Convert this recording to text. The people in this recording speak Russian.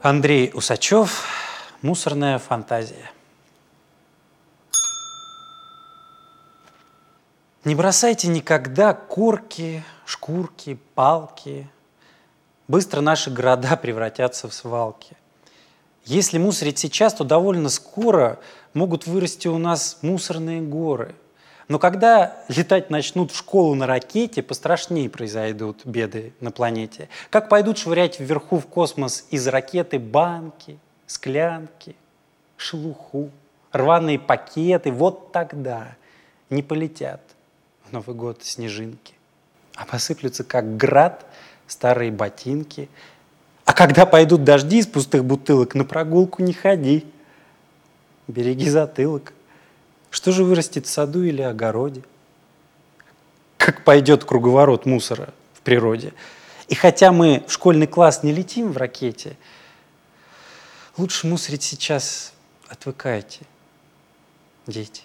Андрей Усачев «Мусорная фантазия». Не бросайте никогда корки, шкурки, палки. Быстро наши города превратятся в свалки. Если мусорить сейчас, то довольно скоро могут вырасти у нас мусорные горы. Но когда летать начнут в школу на ракете, пострашнее произойдут беды на планете. Как пойдут швырять вверху в космос из ракеты банки, склянки, шелуху, рваные пакеты, вот тогда не полетят в Новый год снежинки, а посыплются как град старые ботинки. А когда пойдут дожди из пустых бутылок, на прогулку не ходи, береги затылок. Что же вырастет в саду или огороде? Как пойдет круговорот мусора в природе? И хотя мы в школьный класс не летим в ракете, лучше мусорить сейчас отвыкайте, дети.